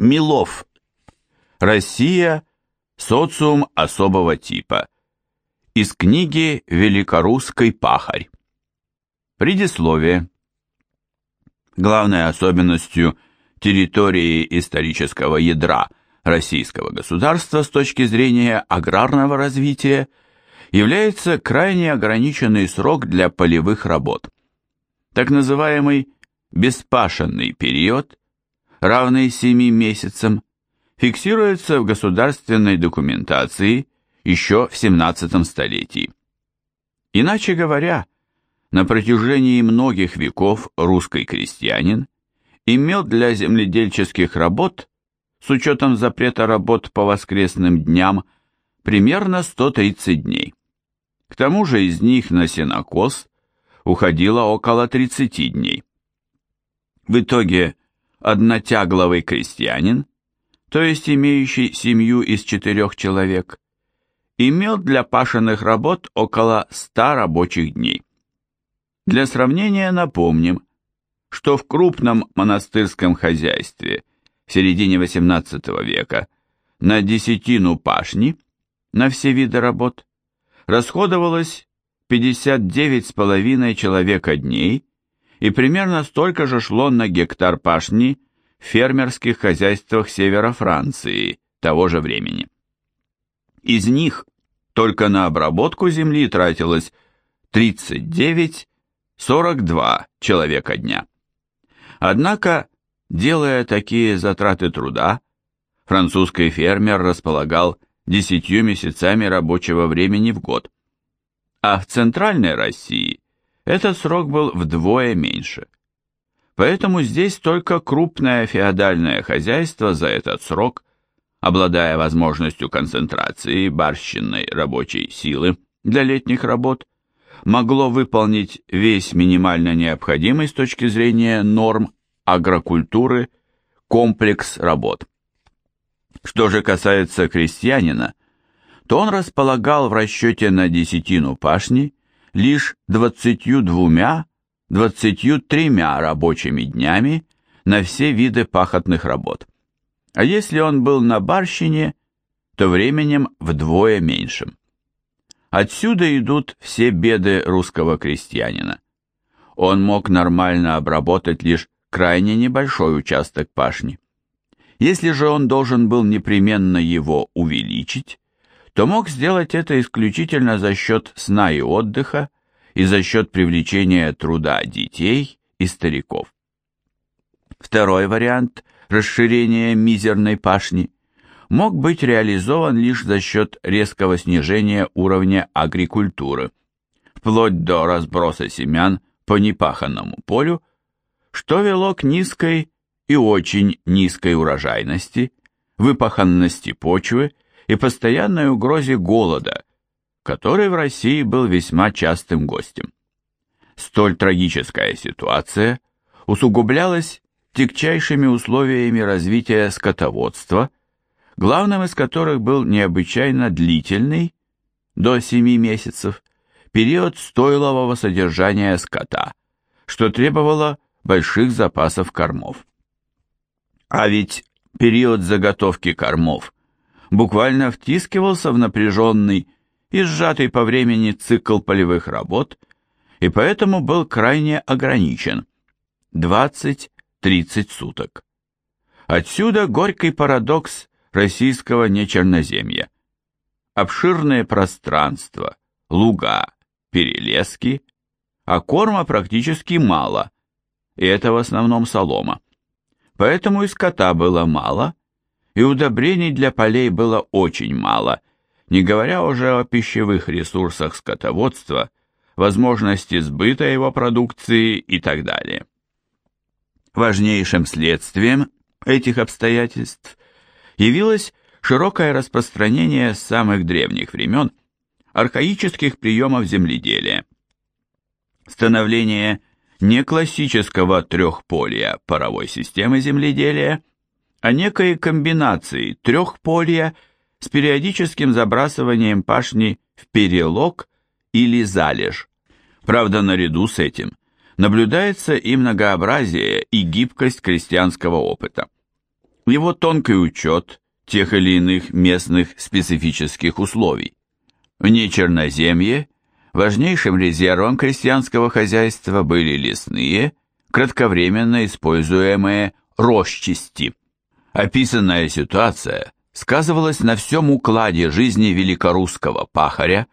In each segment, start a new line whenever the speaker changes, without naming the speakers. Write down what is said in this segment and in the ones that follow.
Милов. Россия. Социум особого типа. Из книги «Великорусский пахарь». Предисловие. Главной особенностью территории исторического ядра российского государства с точки зрения аграрного развития является крайне ограниченный срок для полевых работ. Так называемый беспашенный период, равный 7 месяцам, фиксируется в государственной документации еще в 17 столетии. Иначе говоря, на протяжении многих веков русский крестьянин имел для земледельческих работ, с учетом запрета работ по воскресным дням, примерно 130 дней. К тому же из них на сенокос уходило около 30 дней. В итоге однотягловый крестьянин, то есть имеющий семью из четырех человек, имел для пашенных работ около 100 рабочих дней. Для сравнения напомним, что в крупном монастырском хозяйстве в середине XVIII века на десятину пашни, на все виды работ, расходовалось 59,5 человека дней и примерно столько же шло на гектар пашни в фермерских хозяйствах севера Франции того же времени. Из них только на обработку земли тратилось 39-42 человека дня. Однако, делая такие затраты труда, французский фермер располагал десятью месяцами рабочего времени в год. А в Центральной России этот срок был вдвое меньше. Поэтому здесь только крупное феодальное хозяйство за этот срок обладая возможностью концентрации барщинной рабочей силы для летних работ, могло выполнить весь минимально необходимый с точки зрения норм агрокультуры комплекс работ. Что же касается крестьянина, то он располагал в расчете на десятину пашни лишь 22-23 рабочими днями на все виды пахотных работ а если он был на барщине, то временем вдвое меньшим. Отсюда идут все беды русского крестьянина. Он мог нормально обработать лишь крайне небольшой участок пашни. Если же он должен был непременно его увеличить, то мог сделать это исключительно за счет сна и отдыха и за счет привлечения труда детей и стариков. Второй вариант расширения мизерной пашни мог быть реализован лишь за счет резкого снижения уровня агрикультуры, вплоть до разброса семян по непаханному полю, что вело к низкой и очень низкой урожайности, выпаханности почвы и постоянной угрозе голода, который в России был весьма частым гостем. Столь трагическая ситуация усугублялась тягчайшими условиями развития скотоводства, главным из которых был необычайно длительный, до 7 месяцев, период стойлового содержания скота, что требовало больших запасов кормов. А ведь период заготовки кормов буквально втискивался в напряженный и сжатый по времени цикл полевых работ, и поэтому был крайне ограничен – 20 30 суток. Отсюда горький парадокс российского нечерноземья. Обширные пространства, луга, перелески, а корма практически мало, и это в основном солома. Поэтому и скота было мало, и удобрений для полей было очень мало, не говоря уже о пищевых ресурсах скотоводства, возможности сбыта его продукции и так далее. Важнейшим следствием этих обстоятельств явилось широкое распространение с самых древних времен архаических приемов земледелия. Становление не классического трехполя паровой системы земледелия, а некой комбинации трехполья с периодическим забрасыванием пашни в перелог или залежь. Правда, наряду с этим наблюдается и многообразие, и гибкость крестьянского опыта. его тонкий учет тех или иных местных специфических условий. В Нечерноземье важнейшим резервом крестьянского хозяйства были лесные, кратковременно используемые росчасти. Описанная ситуация сказывалась на всем укладе жизни великорусского пахаря,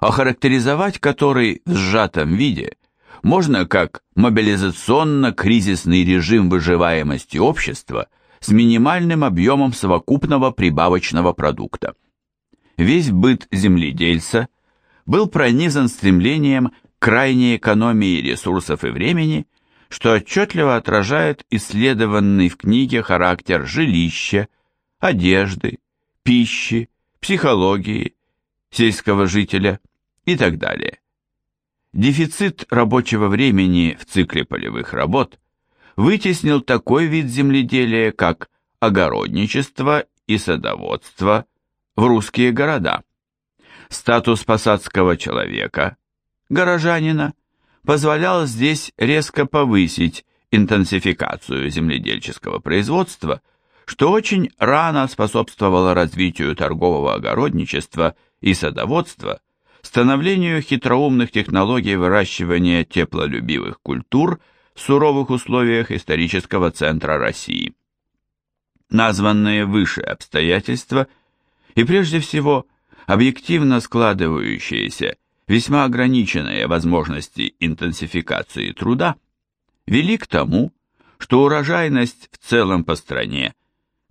охарактеризовать который в сжатом виде можно как мобилизационно-кризисный режим выживаемости общества с минимальным объемом совокупного прибавочного продукта. Весь быт земледельца был пронизан стремлением к крайней экономии ресурсов и времени, что отчетливо отражает исследованный в книге характер жилища, одежды, пищи, психологии сельского жителя и так далее. Дефицит рабочего времени в цикле полевых работ вытеснил такой вид земледелия, как огородничество и садоводство в русские города. Статус посадского человека, горожанина, позволял здесь резко повысить интенсификацию земледельческого производства, что очень рано способствовало развитию торгового огородничества и садоводства, становлению хитроумных технологий выращивания теплолюбивых культур в суровых условиях исторического центра России. Названные выше обстоятельства и прежде всего объективно складывающиеся весьма ограниченные возможности интенсификации труда вели к тому, что урожайность в целом по стране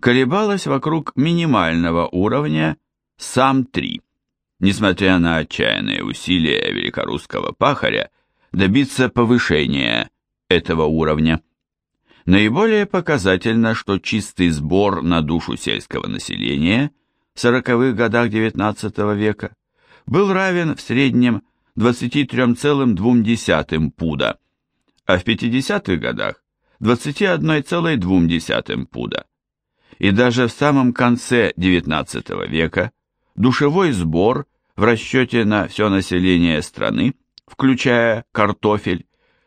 колебалась вокруг минимального уровня сам-3, несмотря на отчаянные усилия великорусского пахаря добиться повышения этого уровня. Наиболее показательно, что чистый сбор на душу сельского населения в 40-х годах XIX века был равен в среднем 23,2 пуда, а в 50-х годах 21,2 пуда. И даже в самом конце XIX века душевой сбор в расчете на все население страны, включая картофель,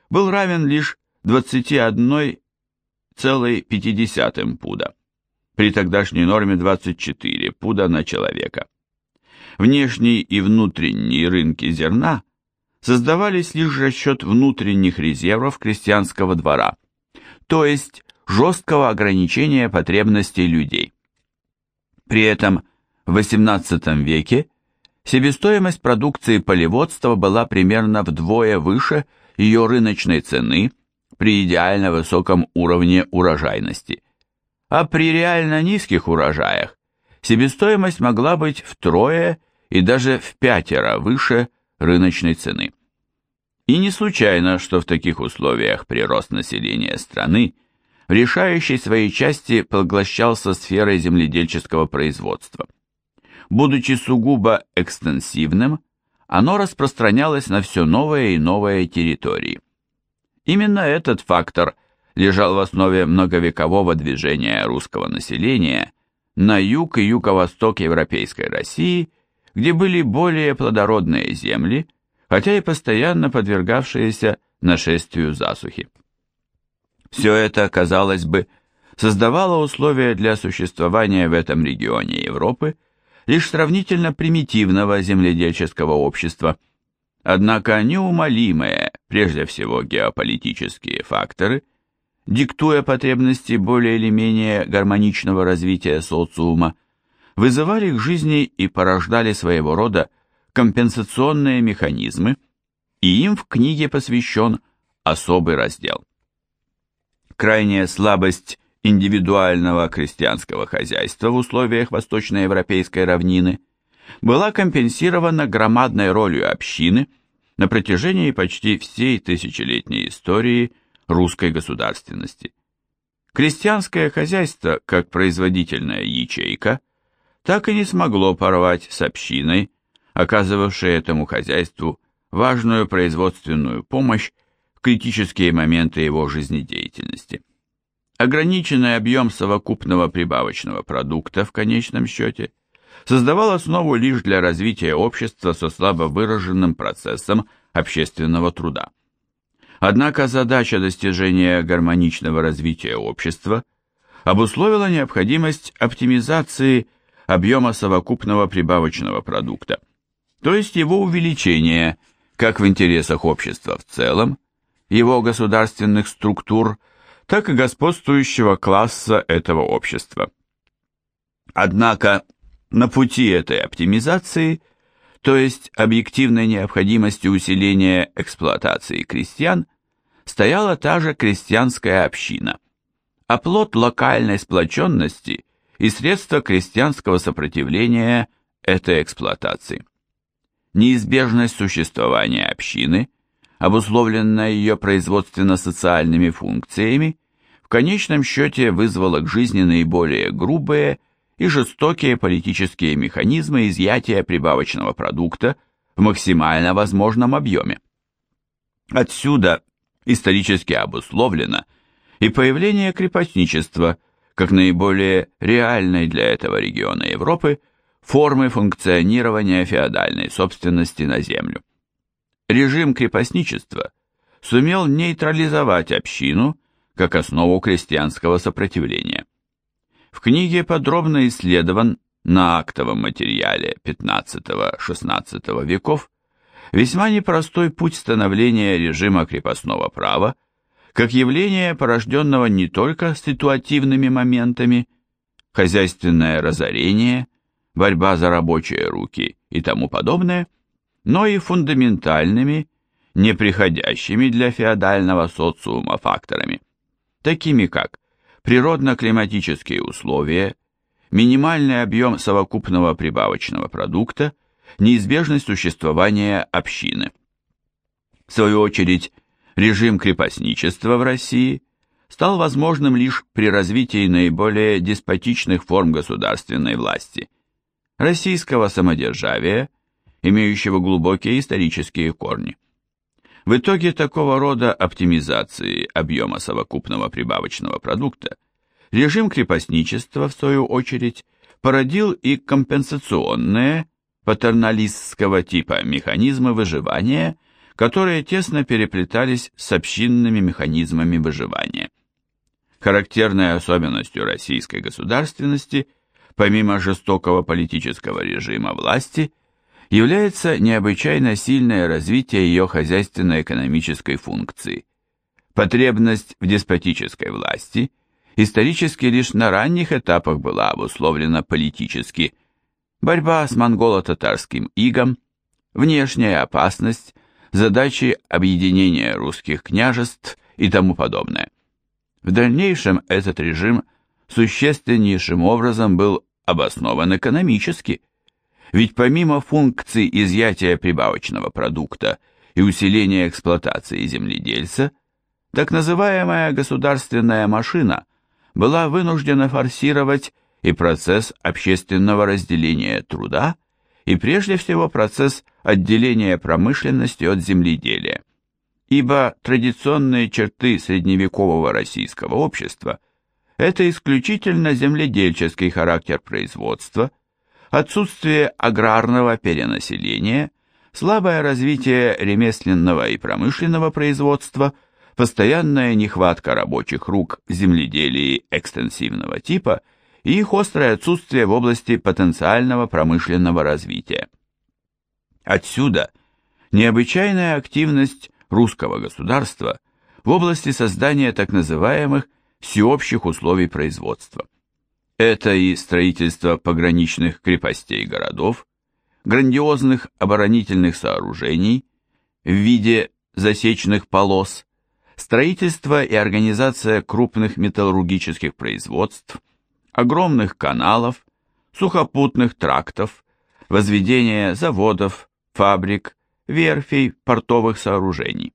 был равен лишь 21,5 пуда, при тогдашней норме 24 пуда на человека. Внешний и внутренний рынки зерна создавались лишь за счет внутренних резервов крестьянского двора, то есть жесткого ограничения потребностей людей. При этом в XVIII веке себестоимость продукции полеводства была примерно вдвое выше ее рыночной цены при идеально высоком уровне урожайности. А при реально низких урожаях себестоимость могла быть втрое и даже в пятеро выше рыночной цены. И не случайно, что в таких условиях прирост населения страны в решающей своей части поглощался сферой земледельческого производства. Будучи сугубо экстенсивным, оно распространялось на все новые и новые территории. Именно этот фактор лежал в основе многовекового движения русского населения на юг и юго-восток Европейской России, где были более плодородные земли, хотя и постоянно подвергавшиеся нашествию засухи. Все это, казалось бы, создавало условия для существования в этом регионе Европы лишь сравнительно примитивного земледельческого общества. Однако неумолимые, прежде всего геополитические факторы – диктуя потребности более или менее гармоничного развития социума, вызывали к жизни и порождали своего рода компенсационные механизмы, и им в книге посвящен особый раздел. Крайняя слабость индивидуального крестьянского хозяйства в условиях восточноевропейской равнины была компенсирована громадной ролью общины на протяжении почти всей тысячелетней истории – русской государственности. Крестьянское хозяйство, как производительная ячейка, так и не смогло порвать с общиной, оказывавшей этому хозяйству важную производственную помощь в критические моменты его жизнедеятельности. Ограниченный объем совокупного прибавочного продукта в конечном счете создавал основу лишь для развития общества со слабо выраженным процессом общественного труда. Однако задача достижения гармоничного развития общества обусловила необходимость оптимизации объема совокупного прибавочного продукта, то есть его увеличения как в интересах общества в целом, его государственных структур, так и господствующего класса этого общества. Однако на пути этой оптимизации, то есть объективной необходимости усиления эксплуатации крестьян, стояла та же крестьянская община, оплот локальной сплоченности и средства крестьянского сопротивления этой эксплуатации. Неизбежность существования общины, обусловленная ее производственно-социальными функциями, в конечном счете вызвала к жизни наиболее грубые и жестокие политические механизмы изъятия прибавочного продукта в максимально возможном объеме. Отсюда исторически обусловлено и появление крепостничества как наиболее реальной для этого региона Европы формы функционирования феодальной собственности на землю. Режим крепостничества сумел нейтрализовать общину как основу крестьянского сопротивления. В книге подробно исследован на актовом материале XV-XVI веков весьма непростой путь становления режима крепостного права, как явление, порожденного не только ситуативными моментами, хозяйственное разорение, борьба за рабочие руки и тому подобное, но и фундаментальными, неприходящими для феодального социума факторами, такими как природно-климатические условия, минимальный объем совокупного прибавочного продукта, неизбежность существования общины. В свою очередь, режим крепостничества в России стал возможным лишь при развитии наиболее деспотичных форм государственной власти, российского самодержавия, имеющего глубокие исторические корни. В итоге такого рода оптимизации объема совокупного прибавочного продукта режим крепостничества, в свою очередь, породил и компенсационные, патерналистского типа механизмы выживания, которые тесно переплетались с общинными механизмами выживания. Характерной особенностью российской государственности, помимо жестокого политического режима власти – является необычайно сильное развитие ее хозяйственно-экономической функции. Потребность в деспотической власти исторически лишь на ранних этапах была обусловлена политически. Борьба с монголо-татарским игом, внешняя опасность, задачи объединения русских княжеств и тому подобное. В дальнейшем этот режим существеннейшим образом был обоснован экономически – ведь помимо функций изъятия прибавочного продукта и усиления эксплуатации земледельца, так называемая государственная машина была вынуждена форсировать и процесс общественного разделения труда, и прежде всего процесс отделения промышленности от земледелия. Ибо традиционные черты средневекового российского общества – это исключительно земледельческий характер производства – отсутствие аграрного перенаселения, слабое развитие ремесленного и промышленного производства, постоянная нехватка рабочих рук в земледелии экстенсивного типа и их острое отсутствие в области потенциального промышленного развития. Отсюда необычайная активность русского государства в области создания так называемых всеобщих условий производства. Это и строительство пограничных крепостей городов, грандиозных оборонительных сооружений в виде засечных полос, строительство и организация крупных металлургических производств, огромных каналов, сухопутных трактов, возведение заводов, фабрик, верфей, портовых сооружений.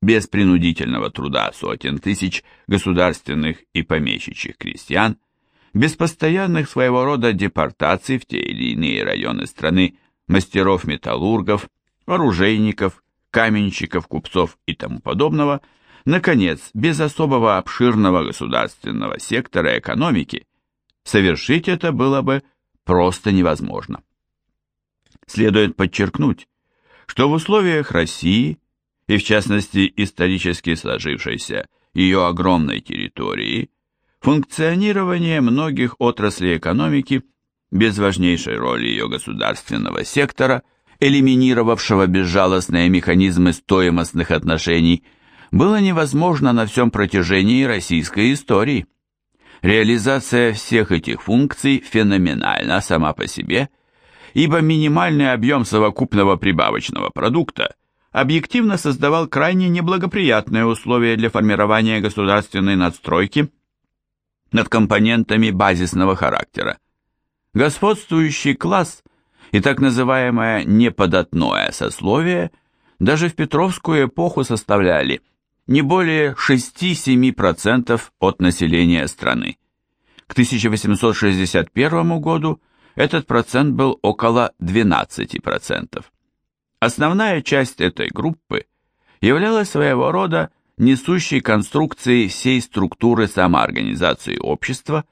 Без принудительного труда сотен тысяч государственных и помещичьих крестьян – без постоянных своего рода депортаций в те или иные районы страны мастеров-металлургов, оружейников, каменщиков, купцов и тому подобного, наконец, без особого обширного государственного сектора экономики, совершить это было бы просто невозможно. Следует подчеркнуть, что в условиях России, и в частности исторически сложившейся ее огромной территории, функционирование многих отраслей экономики без важнейшей роли ее государственного сектора, элиминировавшего безжалостные механизмы стоимостных отношений, было невозможно на всем протяжении российской истории. Реализация всех этих функций феноменальна сама по себе, ибо минимальный объем совокупного прибавочного продукта объективно создавал крайне неблагоприятные условия для формирования государственной надстройки над компонентами базисного характера. Господствующий класс и так называемое неподатное сословие даже в Петровскую эпоху составляли не более 6-7% от населения страны. К 1861 году этот процент был около 12%. Основная часть этой группы являлась своего рода несущей конструкцией всей структуры самоорганизации общества,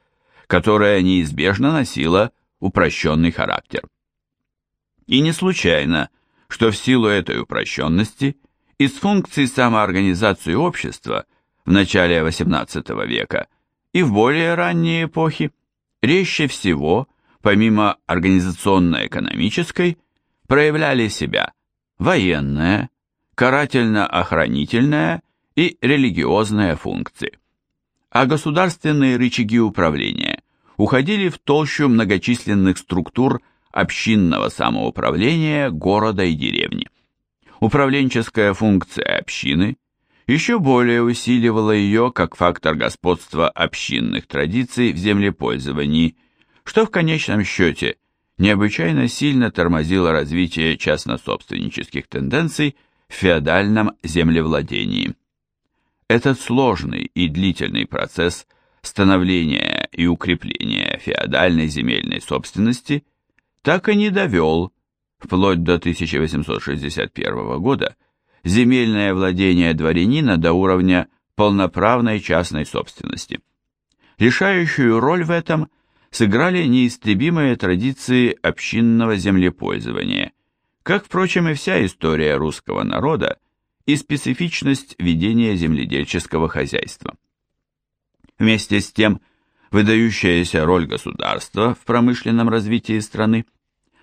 которая неизбежно носила упрощенный характер. И не случайно, что в силу этой упрощенности из функций самоорганизации общества в начале XVIII века и в более ранние эпохи резче всего, помимо организационно-экономической, проявляли себя военная, карательно-охранительная и религиозная функции. А государственные рычаги управления уходили в толщу многочисленных структур общинного самоуправления города и деревни. Управленческая функция общины еще более усиливала ее как фактор господства общинных традиций в землепользовании, что в конечном счете необычайно сильно тормозило развитие частнособственнических тенденций в феодальном землевладении. Этот сложный и длительный процесс становления и укрепления феодальной земельной собственности так и не довел вплоть до 1861 года, земельное владение дворянина до уровня полноправной частной собственности. Решающую роль в этом сыграли неистребимые традиции общинного землепользования, как, впрочем, и вся история русского народа и специфичность ведения земледельческого хозяйства. Вместе с тем, выдающаяся роль государства в промышленном развитии страны –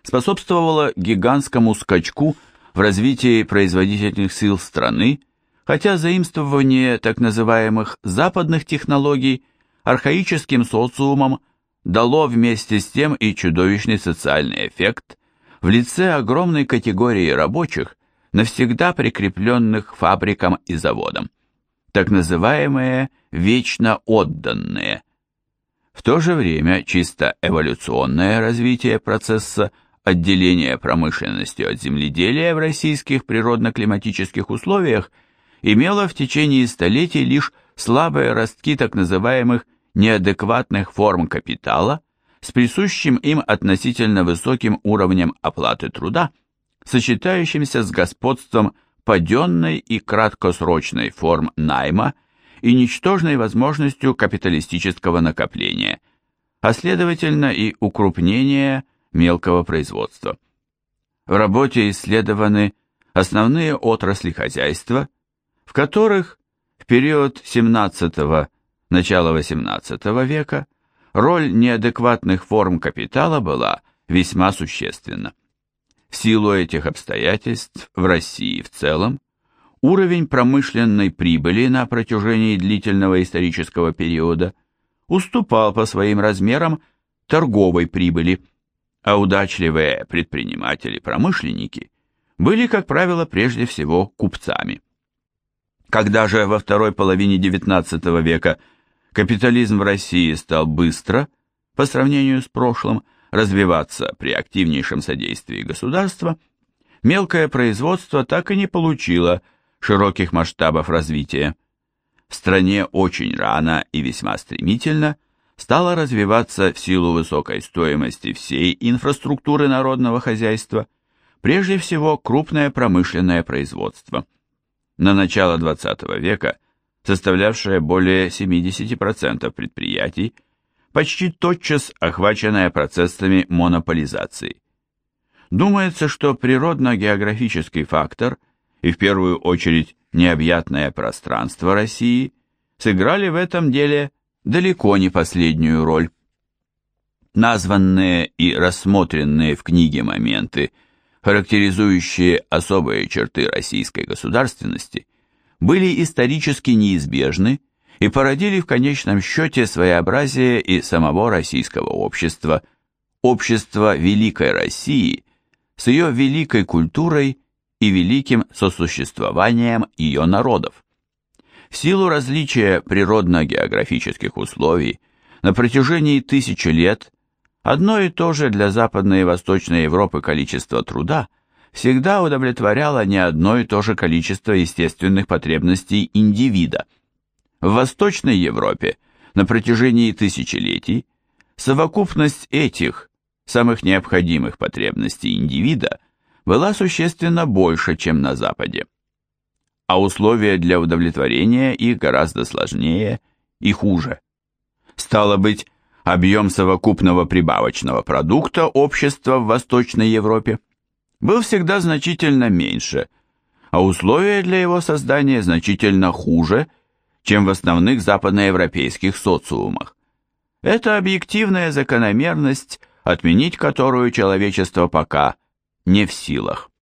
способствовало гигантскому скачку в развитии производительных сил страны, хотя заимствование так называемых западных технологий архаическим социумам дало вместе с тем и чудовищный социальный эффект в лице огромной категории рабочих, навсегда прикрепленных фабрикам и заводам, так называемые «вечно отданные». В то же время чисто эволюционное развитие процесса – отделение промышленности от земледелия в российских природно-климатических условиях имело в течение столетий лишь слабые ростки так называемых неадекватных форм капитала с присущим им относительно высоким уровнем оплаты труда, сочетающимся с господством паденной и краткосрочной форм найма и ничтожной возможностью капиталистического накопления, а следовательно и укрупнения мелкого производства. В работе исследованы основные отрасли хозяйства, в которых в период 17 начала XVIII века роль неадекватных форм капитала была весьма существенна. В силу этих обстоятельств в России в целом уровень промышленной прибыли на протяжении длительного исторического периода уступал по своим размерам торговой прибыли – а удачливые предприниматели-промышленники были, как правило, прежде всего купцами. Когда же во второй половине XIX века капитализм в России стал быстро, по сравнению с прошлым, развиваться при активнейшем содействии государства, мелкое производство так и не получило широких масштабов развития. В стране очень рано и весьма стремительно – стала развиваться в силу высокой стоимости всей инфраструктуры народного хозяйства, прежде всего крупное промышленное производство. На начало XX века составлявшее более 70% предприятий, почти тотчас охваченное процессами монополизации. Думается, что природно-географический фактор и в первую очередь необъятное пространство России сыграли в этом деле далеко не последнюю роль. Названные и рассмотренные в книге моменты, характеризующие особые черты российской государственности, были исторически неизбежны и породили в конечном счете своеобразие и самого российского общества, общества Великой России с ее великой культурой и великим сосуществованием ее народов. В силу различия природно-географических условий на протяжении тысячи лет одно и то же для Западной и Восточной Европы количество труда всегда удовлетворяло не одно и то же количество естественных потребностей индивида. В Восточной Европе на протяжении тысячелетий совокупность этих самых необходимых потребностей индивида была существенно больше, чем на Западе а условия для удовлетворения их гораздо сложнее и хуже. Стало быть, объем совокупного прибавочного продукта общества в Восточной Европе был всегда значительно меньше, а условия для его создания значительно хуже, чем в основных западноевропейских социумах. Это объективная закономерность, отменить которую человечество пока не в силах.